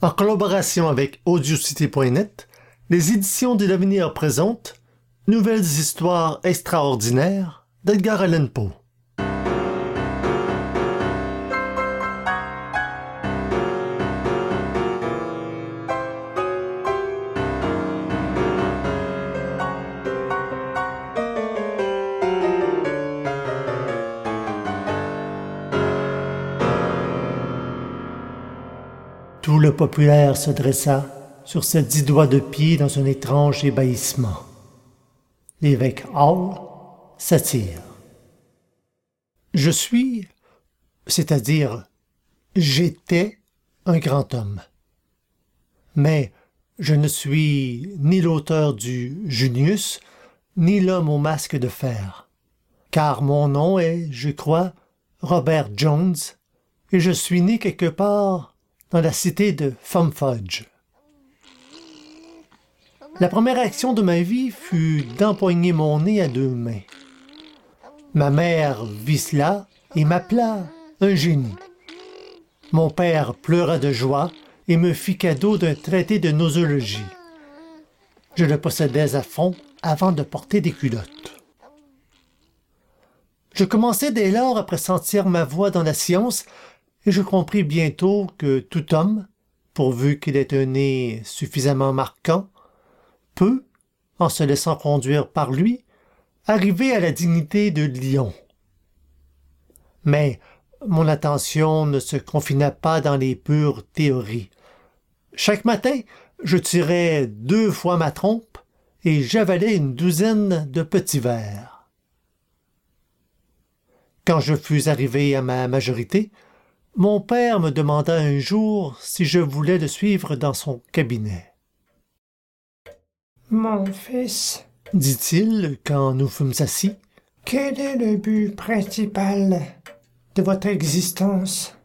En collaboration avec Audiocité.net, les éditions de l'avenir présentent Nouvelles histoires extraordinaires d'Edgar Allan Poe. Populaire se dressa sur ses dix doigts de pied dans un étrange ébahissement. L'évêque Hall s'attire. Je suis, c'est-à-dire j'étais un grand homme. Mais je ne suis ni l'auteur du Junius, ni l'homme au masque de fer. Car mon nom est, je crois, Robert Jones, et je suis né quelque part dans la cité de Fumfudge. La première action de ma vie fut d'empoigner mon nez à deux mains. Ma mère vit cela et m'appela un génie. Mon père pleura de joie et me fit cadeau d'un traité de nosologie. Je le possédais à fond avant de porter des culottes. Je commençai dès lors à pressentir ma voix dans la science je compris bientôt que tout homme, pourvu qu'il ait un nez suffisamment marquant, peut, en se laissant conduire par lui, arriver à la dignité de lion. Mais mon attention ne se confina pas dans les pures théories. Chaque matin, je tirais deux fois ma trompe et j'avalais une douzaine de petits vers. Quand je fus arrivé à ma majorité, mon père me demanda un jour si je voulais le suivre dans son cabinet. Mon fils, dit-il quand nous fûmes assis. quel est le but principal de votre existence?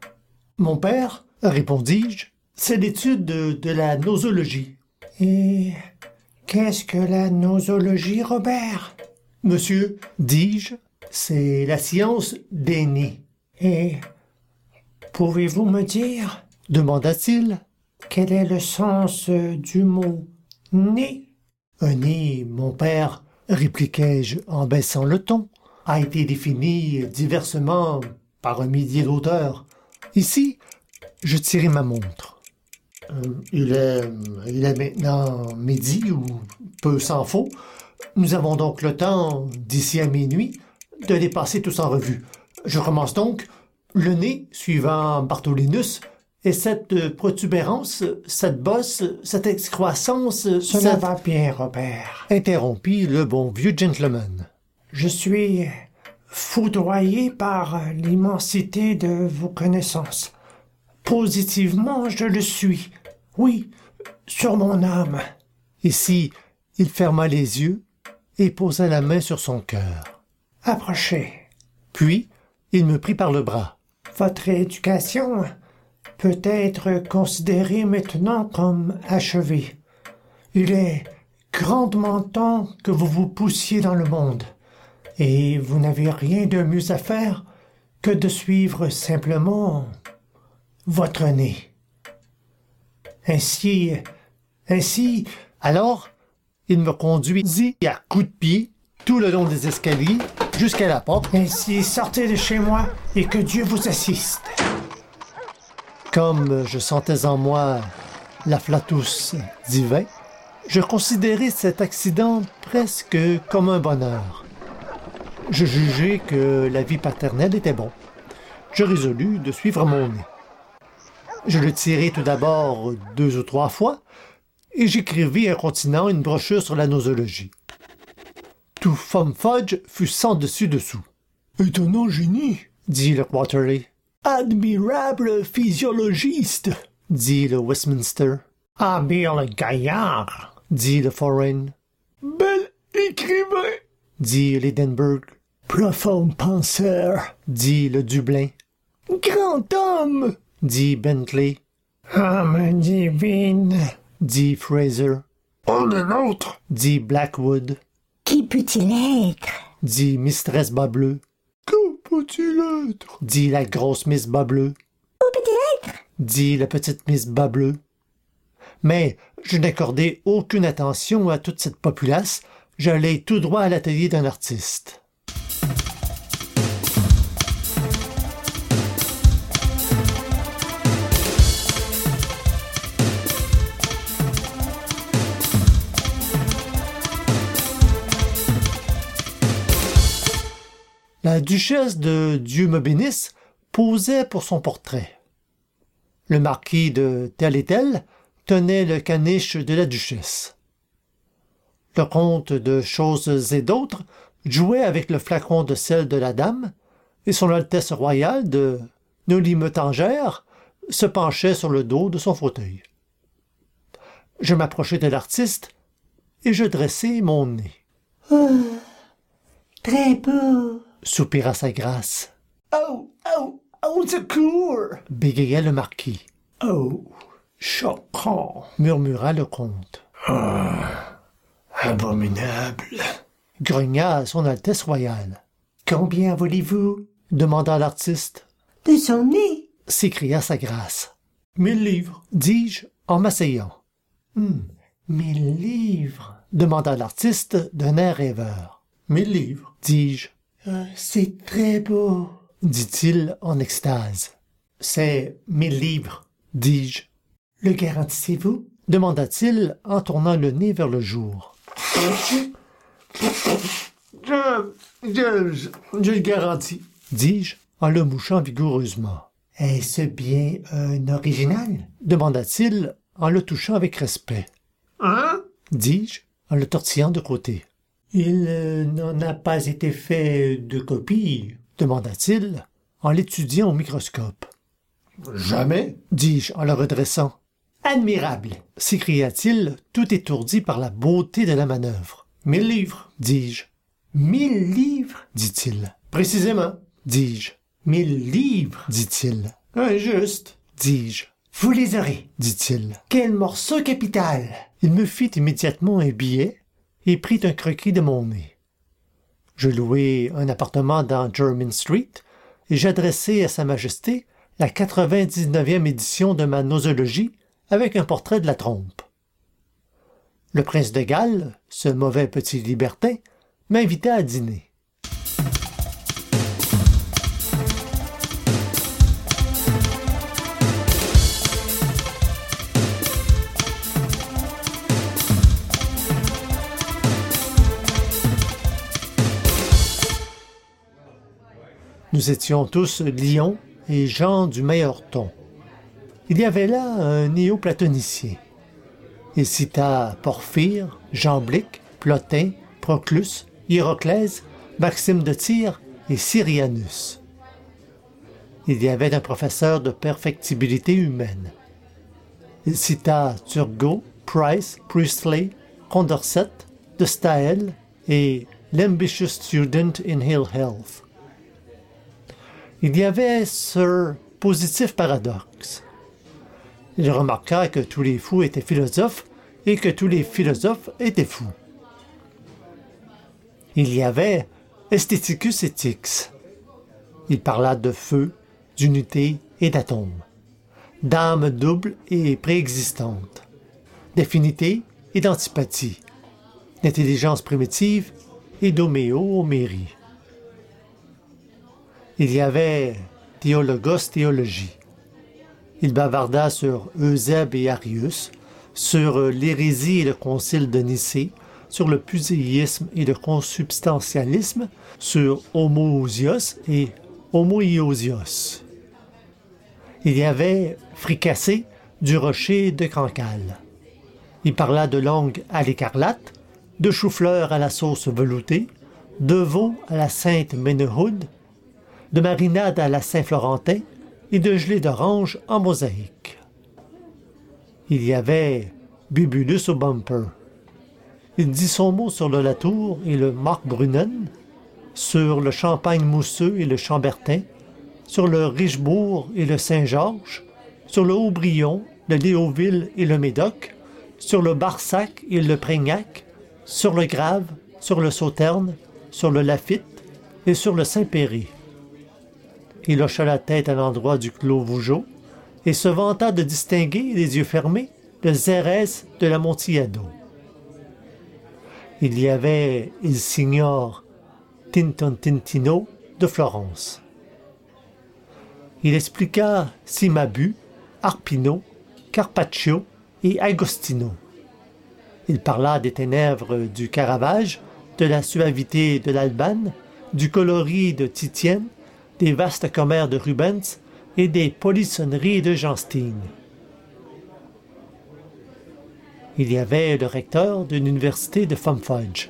Mon père, répondis-je, c'est l'étude de, de la nosologie. Et qu'est-ce que la nosologie, Robert? Monsieur, dis-je, c'est la science des nids. Et pouvez-vous me dire, demanda-t-il, quel est le sens euh, du mot nez Un nez, mon père, répliquai-je en baissant le ton, a été défini diversement par un millier d'auteurs. Ici, je tirai ma montre. Euh, il, est, il est maintenant midi ou peu s'en faut. Nous avons donc le temps, d'ici à minuit, de les passer tous en revue. Je commence donc. Le nez, suivant Bartholinus, et cette protubérance, cette bosse, cette excroissance... Cela cette- va bien, Robert. interrompit le bon vieux gentleman. Je suis foudroyé par l'immensité de vos connaissances. Positivement, je le suis. Oui, sur mon âme. Ici, il ferma les yeux et posa la main sur son cœur. Approchez. Puis, il me prit par le bras. Votre éducation peut être considérée maintenant comme achevée. Il est grandement temps que vous vous poussiez dans le monde, et vous n'avez rien de mieux à faire que de suivre simplement votre nez. Ainsi, ainsi, Alors, il me conduisit à coups de pied tout le long des escaliers jusqu'à la porte. ainsi, sortez de chez moi et que Dieu vous assiste. Comme je sentais en moi l'afflatus divin, je considérais cet accident presque comme un bonheur. Je jugeai que la vie paternelle était bon. Je résolus de suivre mon nez. Je le tirai tout d'abord deux ou trois fois, et j'écrivis incontinent une brochure sur la nosologie. Tout Fudge fut sans dessus-dessous. Étonnant génie. Dit le Quarterly. Admirable physiologiste. Dit le Westminster. Habile gaillard. Dit le Foreign. Bel écrivain. Dit l'Edinburgh. Profond penseur. Dit le Dublin. Grand homme. Dit Bentley. Âme divine. Dit Fraser. On est l'autre. Dit Blackwood. Peut-il être? Dit Mistress Bas-Bleu. Que peut-il être? Dit la grosse Miss Bas-Bleu. Où peut-il être? Dit la petite Miss Bas-Bleu. Mais je n'accordai aucune attention à toute cette populace, j'allai tout droit à l'atelier d'un artiste. La duchesse de Dieu me bénisse posait pour son portrait. Le marquis de tel et tel tenait le caniche de la duchesse. Le comte de choses et d'autres jouait avec le flacon de sel de la dame, et son Altesse royale de Nolimetangère se penchait sur le dos de son fauteuil. Je m'approchai de l'artiste et je dressai mon nez. Oh, très beau. Soupira sa grâce. Oh, oh, au secours! Bégaya le marquis. Oh, choquant. Murmura le comte. Abominable. Grogna son Altesse royale. Combien voulez-vous? Demanda l'artiste. De son nez. S'écria sa grâce. Mille livres. Dis-je en m'asseyant. Hum, mille livres. Demanda l'artiste d'un air rêveur. Mille livres. Dis-je. Ah, c'est très beau. dit-il en extase. C'est mille livres. Dis-je. Le garantissez-vous? demanda-t-il en tournant le nez vers le jour. Je, je, je le garantis. Dis-je en le mouchant vigoureusement. Est-ce bien un original? demanda-t-il en le touchant avec respect. Hein? Dis-je en le tortillant de côté. Il euh, n'en a pas été fait de copie. demanda-t-il en l'étudiant au microscope. Jamais. Dis-je en le redressant. Admirable. s'écria-t-il, tout étourdi par la beauté de la manœuvre. Mille livres. Dis-je. Mille livres? dit-il. Précisément. Dis-je. Mille livres? dit-il. Injuste. Dis-je. Vous les aurez. dit-il. Quel morceau capital. Il me fit immédiatement un billet et prit un croquis de mon nez. Je louai un appartement dans Jermyn Street et j'adressai à Sa Majesté la 99e édition de ma nosologie avec un portrait de la trompe. Le prince de Galles, ce mauvais petit libertin, m'invita à dîner. Nous étions tous lions et gens du meilleur ton. Il y avait là un néo-platonicien. Il cita Porphyre, Jamblique, Plotin, Proclus, Hieroclès, Maxime de Tyr et Syrianus. Il y avait un professeur de perfectibilité humaine. Il cita Turgot, Price, Priestley, Condorcet, De Staël et L'Ambitious Student in Ill Health. Il y avait Sir Positif Paradoxe. Il remarqua que tous les fous étaient philosophes et que tous les philosophes étaient fous. Il y avait Aestheticus Ethics. Il parla de feu, d'unité et d'atomes, d'âme double et préexistante, d'affinité et d'antipathie, d'intelligence primitive et d'homéomérie. Il y avait Théologos Théologie. Il bavarda sur Eusèbe et Arius, sur l'hérésie et le concile de Nicée, sur le puséisme et le consubstantialisme, sur homoousios et homoiousios. Il y avait Fricassé du rocher de Cancale. Il parla de longue à l'écarlate, de chou-fleur à la sauce veloutée, de veau à la sainte Ménéhoud, de marinade à la Saint-Florentin et de gelée d'orange en mosaïque. Il y avait Bibulus au bumper. Il dit son mot sur le Latour et le Marc Brunnen, sur le Champagne mousseux et le Chambertin, sur le Richebourg et le Saint-Georges, sur le Haut-Brion, le Léoville et le Médoc, sur le Barsac et le Prégnac, sur le Grave, sur le Sauterne, sur le Lafitte et sur le Saint-Péry. Il hocha la tête à l'endroit du Clos Vougeot et se vanta de distinguer, les yeux fermés, de Zérès de l'Amontillado. Il y avait Il Signor Tintontintino de Florence. Il expliqua Cimabue, Arpino, Carpaccio et Agostino. Il parla des ténèbres du Caravage, de la suavité de l'Albane, du coloris de Titienne, des vastes commères de Rubens et des polissonneries de Jean-Steen. Il y avait le recteur d'une université de Fumfudge.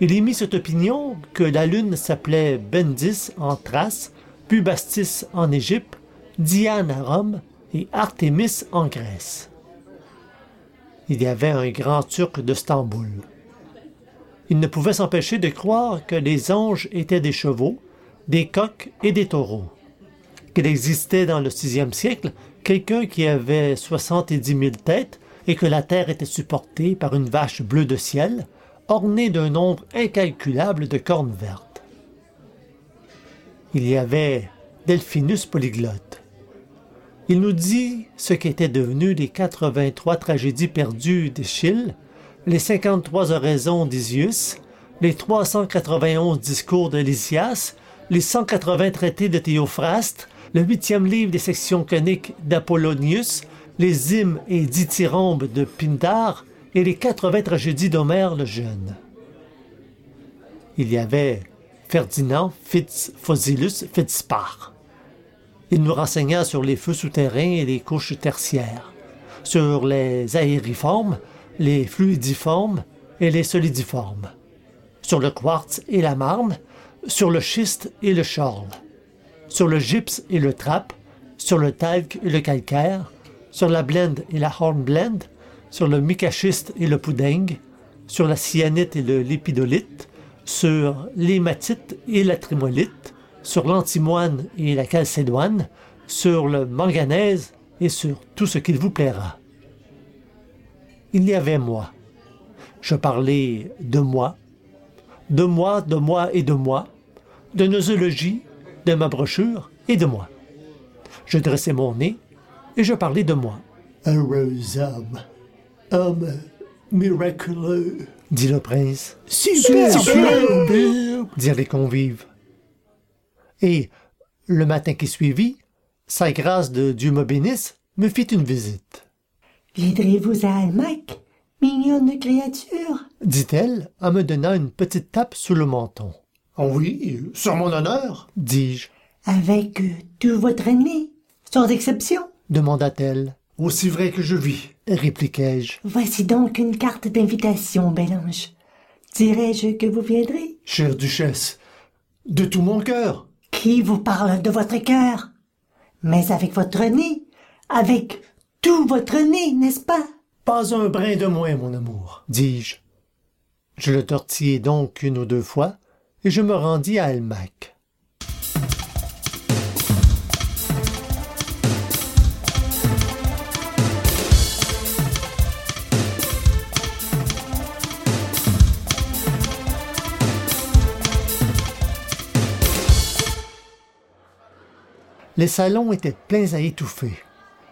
Il émit cette opinion que la lune s'appelait Bendis en Thrace, Bubastis en Égypte, Diane à Rome et Artémis en Grèce. Il y avait un grand turc de Stamboul. Il ne pouvait s'empêcher de croire que les anges étaient des chevaux, des coqs et des taureaux. Qu'il existait dans le sixième siècle quelqu'un qui avait soixante-dix mille têtes et que la terre était supportée par une vache bleue de ciel, ornée d'un nombre incalculable de cornes vertes. Il y avait Delphinus polyglotte. Il nous dit ce qu'étaient devenues les 83 tragédies perdues d'Eschyle, les 53 oraisons d'Isius, les 391 discours de Lysias, les 180 traités de Théophraste, le huitième livre des sections coniques d'Apollonius, les hymnes et dithyrambes de Pindar et les 80 tragédies d'Homère le Jeune. Il y avait Ferdinand Fitz Fosilus Fitzpar. Il nous renseigna sur les feux souterrains et les couches tertiaires, sur les aériformes, les fluidiformes et les solidiformes, sur le quartz et la marne, sur le schiste et le schorl, sur le gypse et le trappe, sur le talc et le calcaire, sur la blende et la hornblende, sur le micachiste et le pudding, sur la cyanite et le lépidolite, sur l'hématite et la trimolite, sur l'antimoine et la calcédoine, sur le manganèse et sur tout ce qu'il vous plaira. Il y avait moi. Je parlais de moi, de moi, de moi et de moi, de nosologie, de ma brochure et de moi. Je dressais mon nez et je parlais de moi. Heureux homme, homme miraculeux, dit le prince. super, superbe, dirent les convives. Et le matin qui suivit, sa grâce de Dieu me bénisse me fit une visite. Viendrez-vous à Almac, mignonne créature dit-elle en me donnant une petite tape sous le menton. Oh oui, sur mon honneur, dis-je. Avec euh, tout votre ennemi, sans exception demanda-t-elle. Aussi vrai que je vis, répliquai-je. Voici donc une carte d'invitation, Bélange. Dirais-je que vous viendrez? Chère duchesse, de tout mon cœur. Qui vous parle de votre cœur? Mais avec votre nez, avec tout votre nez, n'est-ce pas? Pas un brin de moins, mon amour, dis-je. Je le tortillai donc une ou deux fois, et je me rendis à Almac. Les salons étaient pleins à étouffer.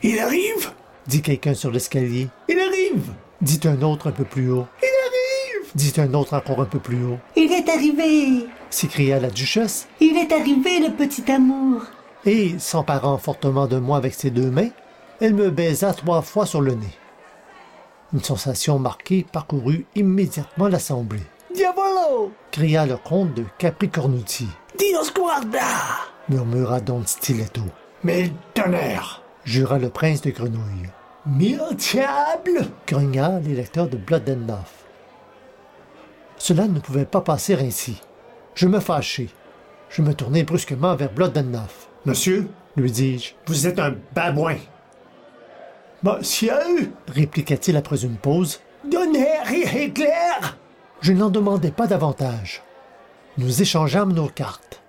Il arrive? Dit quelqu'un sur l'escalier. Il arrive. Dit un autre un peu plus haut. Il arrive. Dit un autre encore un peu plus haut. Il est arrivé. S'écria la duchesse, Il est arrivé, le petit amour. Et, s'emparant fortement de moi avec ses deux mains, elle me baisa trois fois sur le nez. Une sensation marquée parcourut immédiatement l'assemblée. Diavolo! Cria le comte de Capricornuti, Dios guarda murmura Don Stiletto, Mais tonnerre! Jura le prince de Grenouille, Mille diable grogna l'électeur de Knife. Cela ne pouvait pas passer ainsi. Je me fâchai. Je me tournai brusquement vers Knife. Monsieur, Lui dis-je, vous êtes un babouin. Monsieur, répliqua-t-il après une pause. Donner et éclair Je n'en demandais pas davantage. Nous échangeâmes nos cartes.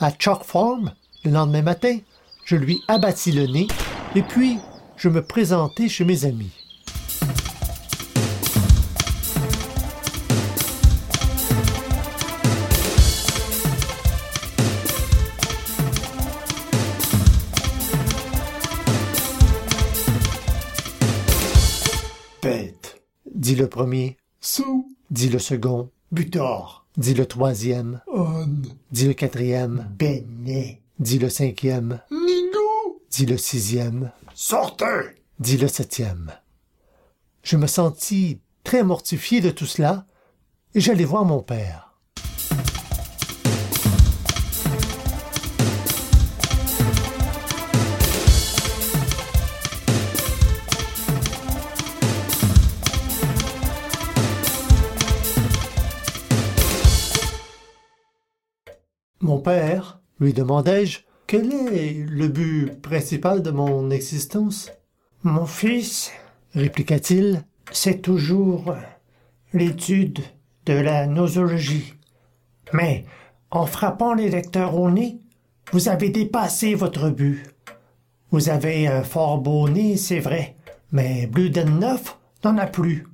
À Chalk Farm, le lendemain matin, je lui abattis le nez, et puis je me présentai chez mes amis. Bête. Dit le premier, Sou. dit le second, Butor. Dit le troisième, On. dit le quatrième, Benet. dit le cinquième, Nigo. dit le sixième, Sortez. dit le septième. Je me sentis très mortifié de tout cela, et j'allai voir mon père. Mon père, lui demandai-je, quel est le but principal de mon existence? Mon fils, répliqua-t-il. c'est toujours l'étude de la nosologie. Mais en frappant les lecteurs au nez, vous avez dépassé votre but. Vous avez un fort beau nez, c'est vrai, mais Bludenneuf n'en a plus.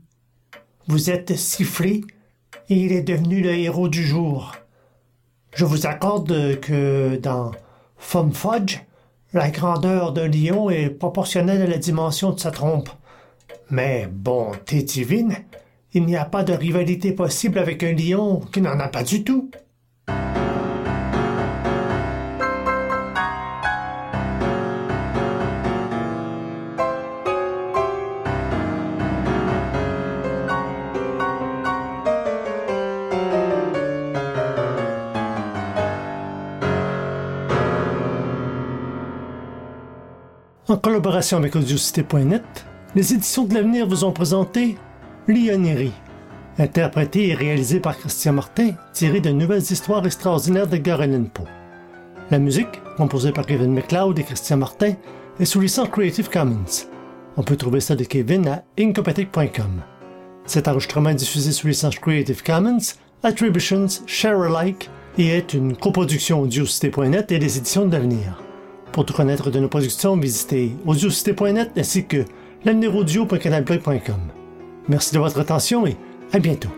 Vous êtes sifflé et il est devenu le héros du jour. Je vous accorde que dans Fum la grandeur d'un lion est proportionnelle à la dimension de sa trompe. Mais bon, Tétivine, il n'y a pas de rivalité possible avec un lion qui n'en a pas du tout. Collaboration avec Audiocité.net, les éditions de l'avenir vous ont présenté Lionnerie, interprété et réalisé par Christian Martin, tiré de nouvelles histoires extraordinaires d'Edgar Allan Poe. La musique, composée par Kevin MacLeod et Christian Martin, est sous licence Creative Commons. On peut trouver ça de Kevin à incompetech.com. Cet enregistrement est diffusé sous licence Creative Commons, Attributions, Share Alike et est une coproduction Audiocité.net et les éditions de l'avenir. Pour tout connaître de nos productions, visitez audiocité.net ainsi que l'aveniraudio.canalblog.com. Merci de votre attention et à bientôt.